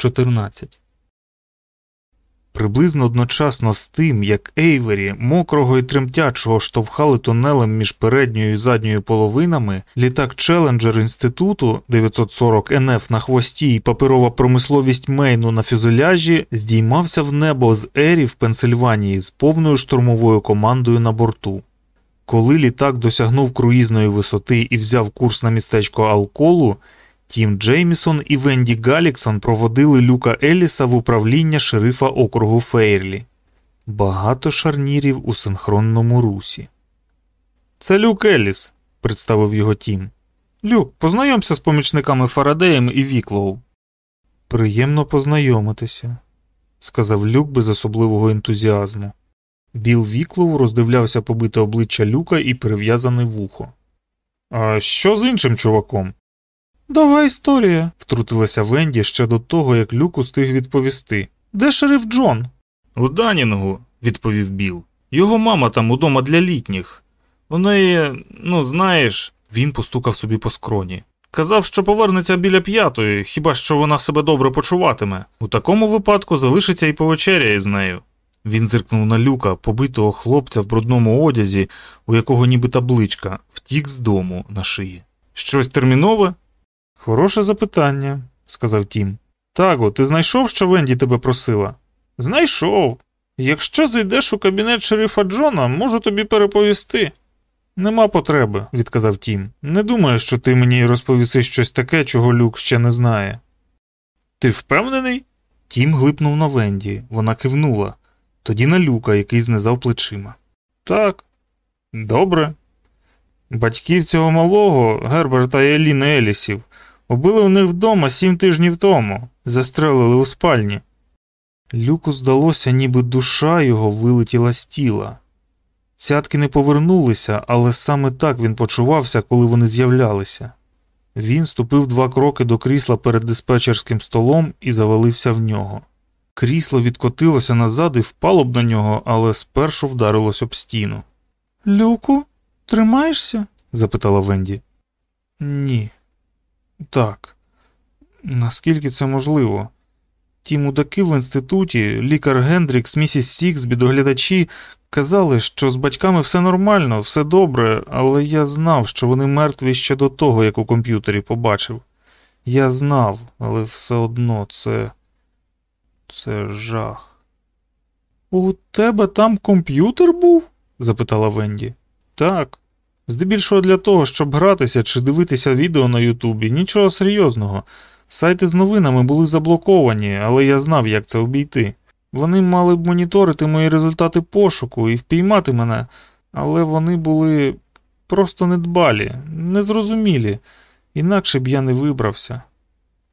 14 Приблизно одночасно з тим, як Ейвері, мокрого і тремтячого штовхали тунелем між передньою і задньою половинами, літак Челенджер інституту 940 НФ на хвості і паперова промисловість Мейну на фюзеляжі здіймався в небо з Ері в Пенсильванії з повною штурмовою командою на борту. Коли літак досягнув круїзної висоти і взяв курс на містечко Алколу, Тім Джеймісон і Венді Галіксон проводили Люка Еліса в управління шерифа округу Фейрлі. Багато шарнірів у синхронному русі. Це Люк Еліс, представив його Тім. Люк, познайомся з помічниками Фарадеєм і Віклоу. Приємно познайомитися, сказав Люк без особливого ентузіазму. Біл Віклоу роздивлявся побите обличчя Люка і перев'язане вухо. А що з іншим чуваком? Дова історія, втрутилася Венді ще до того, як Люк устиг відповісти. Де шериф Джон? У Данінгу, відповів Біл. Його мама там удома для літніх. У неї, ну, знаєш, він постукав собі по скроні. Казав, що повернеться біля п'ятої, хіба що вона себе добре почуватиме. У такому випадку залишиться і повечеряє з нею. Він зиркнув на люка, побитого хлопця в брудному одязі, у якого ніби табличка, втік з дому на шиї. Щось термінове? Хороше запитання, сказав Тім. Таго, ти знайшов, що Венді тебе просила? Знайшов. Якщо зайдеш у кабінет шерифа Джона, можу тобі переповісти. Нема потреби, відказав Тім. Не думаю, що ти мені розповіси щось таке, чого Люк ще не знає. Ти впевнений? Тім глипнув на Венді. Вона кивнула, тоді на люка, який знизав плечима. Так, добре. Батьків цього малого, Герберта і Еліни Елісів, убили у них вдома сім тижнів тому, застрелили у спальні. Люку здалося, ніби душа його вилетіла з тіла. Цятки не повернулися, але саме так він почувався, коли вони з'являлися. Він ступив два кроки до крісла перед диспетчерським столом і завалився в нього. Крісло відкотилося назад і впало б на нього, але спершу вдарилось об стіну. Люку, тримаєшся? запитала Венді. Ні. Так. Наскільки це можливо? Ті мудаки в інституті, лікар Гендрікс, місіс Сіксбі, доглядачі казали, що з батьками все нормально, все добре, але я знав, що вони мертві ще до того, як у комп'ютері побачив. Я знав, але все одно це. це жах. У тебе там комп'ютер був? запитала Венді. Так. Здебільшого для того, щоб гратися чи дивитися відео на Ютубі, нічого серйозного. Сайти з новинами були заблоковані, але я знав, як це обійти. Вони мали б моніторити мої результати пошуку і впіймати мене, але вони були просто недбалі, незрозумілі, інакше б я не вибрався.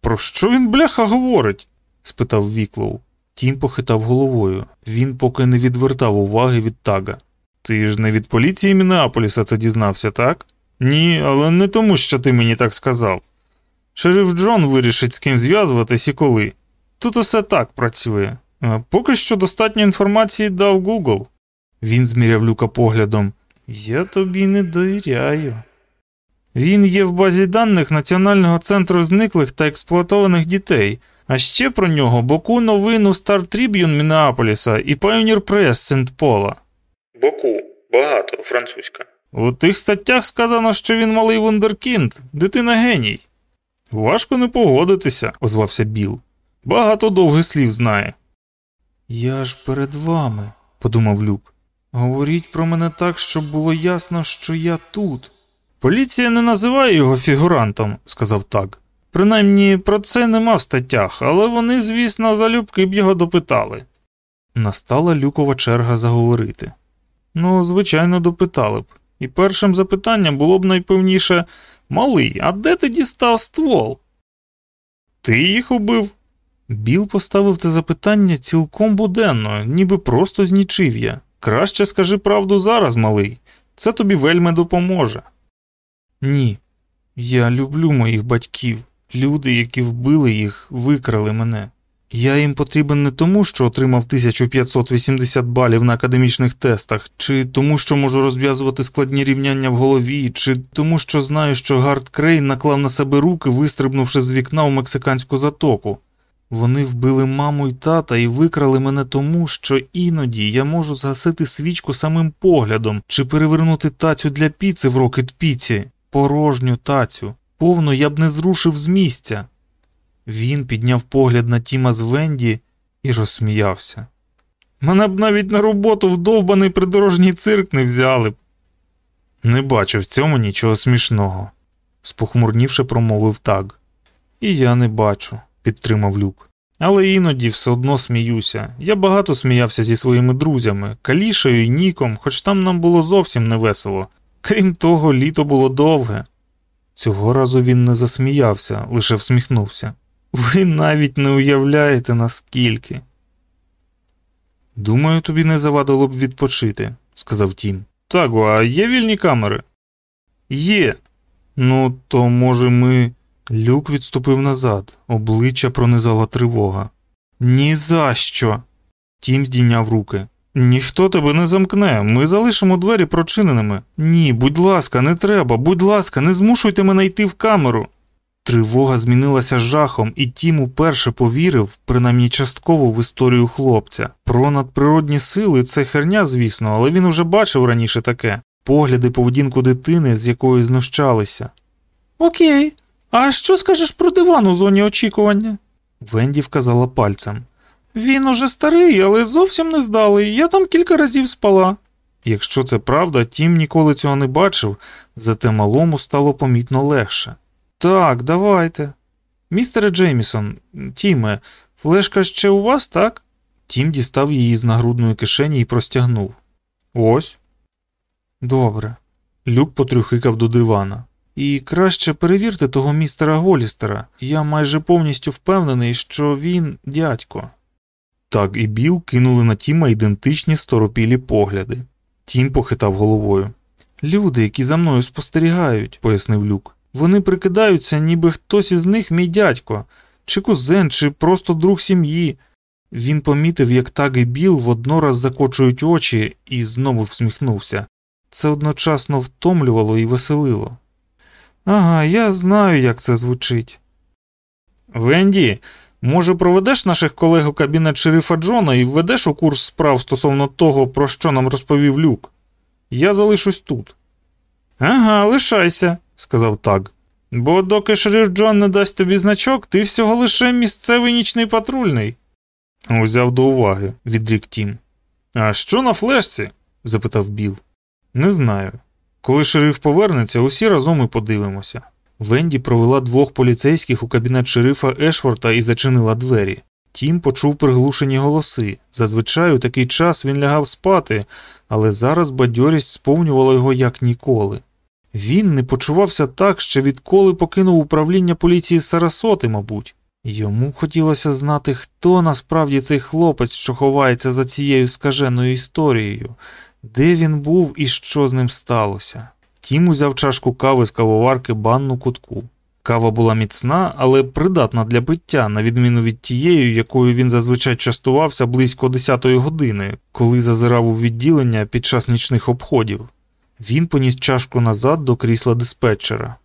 Про що він, бляха, говорить? спитав Віклоу. Тім похитав головою. Він поки не відвертав уваги від Стага. Ти ж не від поліції Мінеаполіса це дізнався, так? Ні, але не тому, що ти мені так сказав. Шериф Джон вирішить, з ким зв'язуватись і коли. Тут усе так працює. А поки що достатньо інформації дав Google. Він зміряв люка поглядом. Я тобі не довіряю. Він є в базі даних Національного центру зниклих та експлуатованих дітей, а ще про нього боку новину Star Tribune Мінеаполіса і Pioneer Press Сент Пола. Боку, багато, французька. У тих статтях сказано, що він малий вундеркінд, дитина геній. Важко не погодитися, озвався Біл. Багато довгих слів знає. Я ж перед вами, подумав Люк. Говоріть про мене так, щоб було ясно, що я тут. Поліція не називає його фігурантом, сказав так. Принаймні про це нема в статтях, але вони, звісно, залюбки б його допитали. Настала люкова черга заговорити. Ну, звичайно, допитали б. І першим запитанням було б найпевніше Малий, а де ти дістав ствол? Ти їх убив? Біл поставив це запитання цілком буденно, ніби просто знічив я. Краще скажи правду зараз, малий, це тобі вельми допоможе. Ні, я люблю моїх батьків. Люди, які вбили їх, викрали мене. Я їм потрібен не тому, що отримав 1580 балів на академічних тестах, чи тому, що можу розв'язувати складні рівняння в голові, чи тому, що знаю, що Гард Крейн наклав на себе руки, вистрибнувши з вікна у мексиканську затоку. Вони вбили маму й тата і викрали мене тому, що іноді я можу згасити свічку самим поглядом чи перевернути тацю для піци в рокет піці, порожню тацю. Повно я б не зрушив з місця. Він підняв погляд на Тіма з Венді і розсміявся. Мене б навіть на роботу в довбаний придорожній цирк не взяли б. Не бачу в цьому нічого смішного, спохмурнівши промовив так. І я не бачу, підтримав люк. Але іноді все одно сміюся. Я багато сміявся зі своїми друзями, Калішею і Ніком, хоч там нам було зовсім не весело. Крім того, літо було довге. Цього разу він не засміявся, лише всміхнувся. Ви навіть не уявляєте, наскільки. Думаю, тобі не завадило б відпочити, сказав Тім. Так, а є вільні камери? Є. Ну, то, може, ми. Люк відступив назад, обличчя пронизала тривога. «Ні за що!» Тім здійняв руки. Ніхто тебе не замкне, ми залишимо двері прочиненими. Ні, будь ласка, не треба, будь ласка, не змушуйте мене йти в камеру. Тривога змінилася жахом, і Тім уперше повірив, принаймні частково в історію хлопця. Про надприродні сили це херня, звісно, але він уже бачив раніше таке погляди поведінку дитини, з якою знущалися. Окей, а що скажеш про диван у зоні очікування? Венді вказала пальцем. Він уже старий, але зовсім не здалий. Я там кілька разів спала. Якщо це правда, Тім ніколи цього не бачив, зате малому стало помітно легше. Так, давайте. Містере Джеймісон, Тіме, флешка ще у вас, так? Тім дістав її з нагрудної кишені і простягнув. Ось. Добре. Люк потрюхикав до дивана. І краще перевірте того містера Голістера. Я майже повністю впевнений, що він дядько. Так і Біл кинули на Тіма ідентичні сторопілі погляди. Тім похитав головою. Люди, які за мною спостерігають, пояснив люк. Вони прикидаються, ніби хтось із них мій дядько, чи кузен, чи просто друг сім'ї. Він помітив, як так і Біл воднораз закочують очі, і знову всміхнувся. Це одночасно втомлювало і веселило. Ага, я знаю, як це звучить. Венді, може, проведеш наших колег у кабінет шерифа Джона і введеш у курс справ стосовно того, про що нам розповів люк? Я залишусь тут. Ага, лишайся, сказав так. Бо доки шериф Джон не дасть тобі значок, ти всього лише місцевий нічний патрульний. Узяв до уваги, відрік Тім. А що на флешці? запитав Біл. Не знаю. Коли шериф повернеться, усі разом і подивимося. Венді провела двох поліцейських у кабінет шерифа Ешворта і зачинила двері. Тім почув приглушені голоси. Зазвичай у такий час він лягав спати, але зараз бадьорість сповнювала його як ніколи. Він не почувався так, ще відколи покинув управління поліції Сарасоти, мабуть. Йому хотілося знати, хто насправді цей хлопець, що ховається за цією скаженою історією, де він був і що з ним сталося. Тім узяв чашку кави з кавоварки банну кутку. Кава була міцна, але придатна для пиття, на відміну від тієї, якою він зазвичай частувався близько 10-ї години, коли зазирав у відділення під час нічних обходів. Він поніс чашку назад до крісла диспетчера.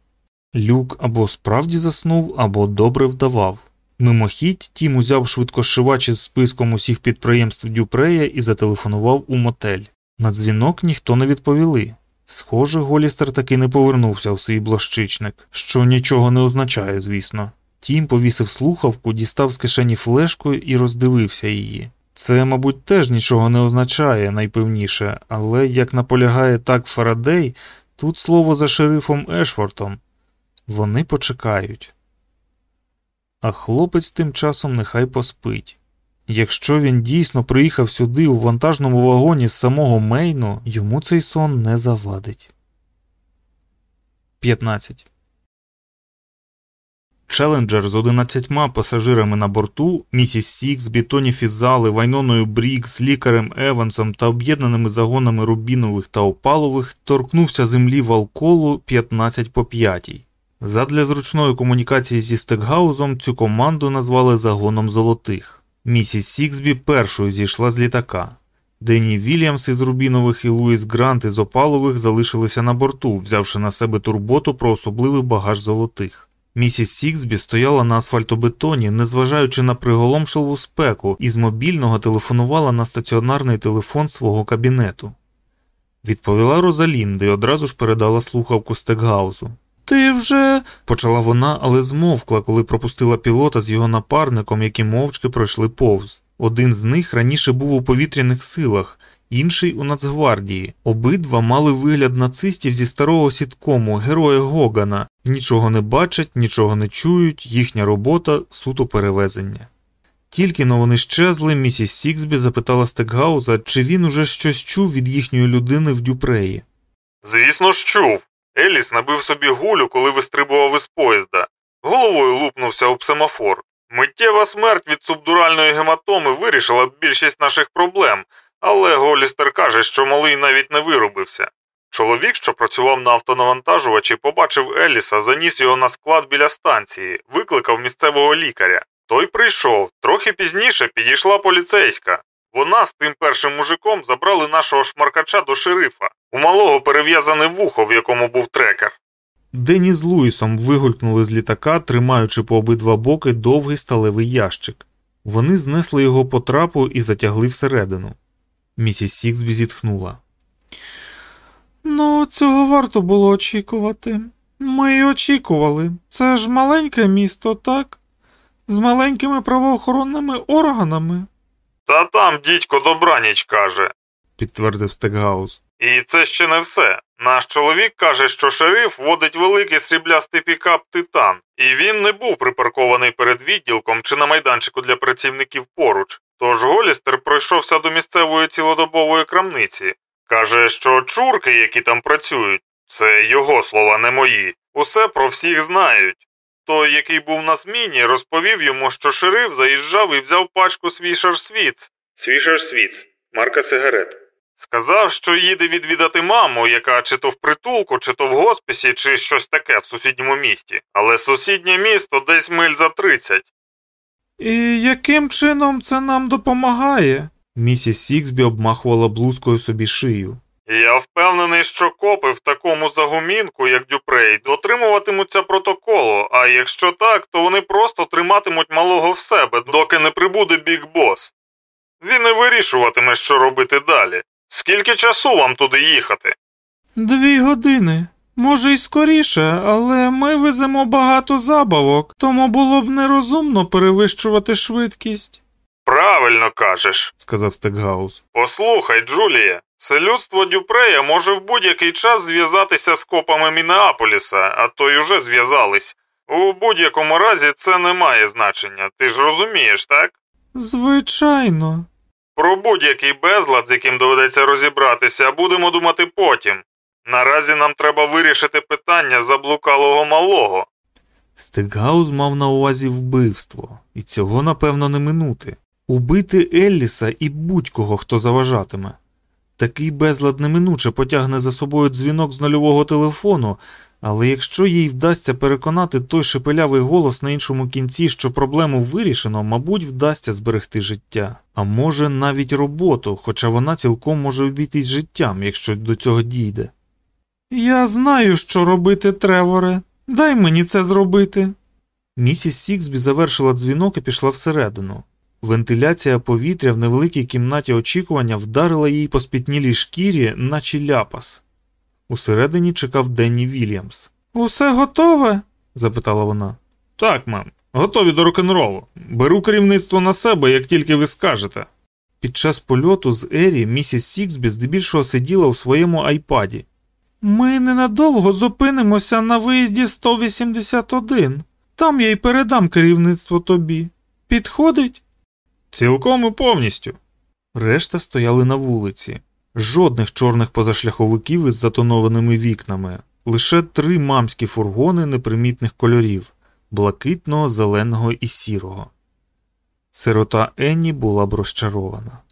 Люк або справді заснув, або добре вдавав. Мимохідь Тім узяв швидкошивач із списком усіх підприємств Дюпрея і зателефонував у мотель. На дзвінок ніхто не відповіли. Схоже, Голістер таки не повернувся в свій блощичник, що нічого не означає, звісно. Тім повісив слухавку, дістав з кишені флешку і роздивився її. Це, мабуть, теж нічого не означає найпевніше, але як наполягає так Фарадей, тут слово за шерифом Ешфортом. Вони почекають. А хлопець тим часом нехай поспить. Якщо він дійсно приїхав сюди у вантажному вагоні з самого Мейну, йому цей сон не завадить. 15. Челенджер з 11 пасажирами на борту, місіс Сікс, Бітоні Фізали, Вайноною Брікс, лікарем Евансом та об'єднаними загонами рубінових та опалових торкнувся землі валколу 15 по 5. Задля зручної комунікації зі Стекгаузом цю команду назвали загоном золотих. Місіс Сіксбі першою зійшла з літака. Денні Вільямс із Рубінових і Луїс Грант із Опалових залишилися на борту, взявши на себе турботу про особливий багаж золотих. Місіс Сіксбі стояла на асфальтобетоні, незважаючи на приголомшливу спеку, і з мобільного телефонувала на стаціонарний телефон свого кабінету. Відповіла Розалінда і одразу ж передала слухавку Стекгаузу. Ти вже. почала вона, але змовкла, коли пропустила пілота з його напарником, які мовчки пройшли повз. Один з них раніше був у повітряних силах, інший у Нацгвардії. Обидва мали вигляд нацистів зі старого сіткому, героя Гогана. Нічого не бачать, нічого не чують, їхня робота суто перевезення. Тільки но вони щезли, місіс Сіксбі запитала Стекгауза, чи він уже щось чув від їхньої людини в Дюпреї. Звісно ж чув. Еліс набив собі гулю, коли вистрибував із поїзда. Головою лупнувся об семафор. Миттєва смерть від субдуральної гематоми вирішила б більшість наших проблем, але Голістер каже, що малий навіть не виробився. Чоловік, що працював на автонавантажувачі, побачив Еліса, заніс його на склад біля станції, викликав місцевого лікаря. Той прийшов. Трохи пізніше підійшла поліцейська. Вона з тим першим мужиком забрали нашого шмаркача до шерифа. У малого перев'язане вухо, в якому був трекер. Денні з Луїсом вигулькнули з літака, тримаючи по обидва боки довгий сталевий ящик. Вони знесли його по трапу і затягли всередину. Місіс Сіксбі зітхнула. Ну, цього варто було очікувати. Ми й очікували. Це ж маленьке місто, так? З маленькими правоохоронними органами, Та там дідько добраніч каже. підтвердив Стекгаус. І це ще не все. Наш чоловік каже, що шериф водить великий сріблястий пікап Титан, і він не був припаркований перед відділком чи на майданчику для працівників поруч. Тож Голістер пройшовся до місцевої цілодобової крамниці. Каже, що чурки, які там працюють, це його слова, не мої, усе про всіх знають. Той, який був на зміні, розповів йому, що шериф заїжджав і взяв пачку Свішер Свіц. Свішер Свіц, марка сигарет. Сказав, що їде відвідати маму, яка чи то в притулку, чи то в госпісі, чи щось таке в сусідньому місті. Але сусіднє місто десь миль за 30. І яким чином це нам допомагає? Місіс Сіксбі обмахувала блузкою собі шию. Я впевнений, що копи в такому загумінку, як Дюпрей, дотримуватимуться протоколу, а якщо так, то вони просто триматимуть малого в себе, доки не прибуде Біг Бос. Він не вирішуватиме, що робити далі. Скільки часу вам туди їхати? Дві години. Може, й скоріше, але ми веземо багато забавок, тому було б нерозумно перевищувати швидкість, Правильно кажеш. сказав Стекгаус. Послухай, Джулія, селюдство Дюпрея може в будь-який час зв'язатися з копами Мінеаполіса, а то й уже зв'язались. У будь-якому разі це не має значення. Ти ж розумієш, так? Звичайно. Про будь-який безлад, з яким доведеться розібратися, будемо думати потім. Наразі нам треба вирішити питання заблукалого малого. Стекгаус мав на увазі вбивство, і цього, напевно, не минути. Убити Елліса і будь-кого, хто заважатиме. Такий безлад неминуче потягне за собою дзвінок з нульового телефону, але якщо їй вдасться переконати той шепелявий голос на іншому кінці, що проблему вирішено, мабуть, вдасться зберегти життя. А може навіть роботу, хоча вона цілком може обійтись життям, якщо до цього дійде. Я знаю, що робити, Треворе. Дай мені це зробити. Місіс Сіксбі завершила дзвінок і пішла всередину. Вентиляція повітря в невеликій кімнаті очікування вдарила їй по спітнілій шкірі, наче ляпас. Усередині чекав Денні Вільямс. Усе готове? запитала вона. Так, мам, готові до рок-н-ролу. Беру керівництво на себе, як тільки ви скажете. Під час польоту з Ері місіс Сіксбі здебільшого сиділа у своєму айпаді. Ми ненадовго зупинимося на виїзді 181. Там я й передам керівництво тобі. Підходить? Цілком і повністю. Решта стояли на вулиці. Жодних чорних позашляховиків із затонованими вікнами, лише три мамські фургони непримітних кольорів блакитного, зеленого і сірого. Сирота Енні була б розчарована.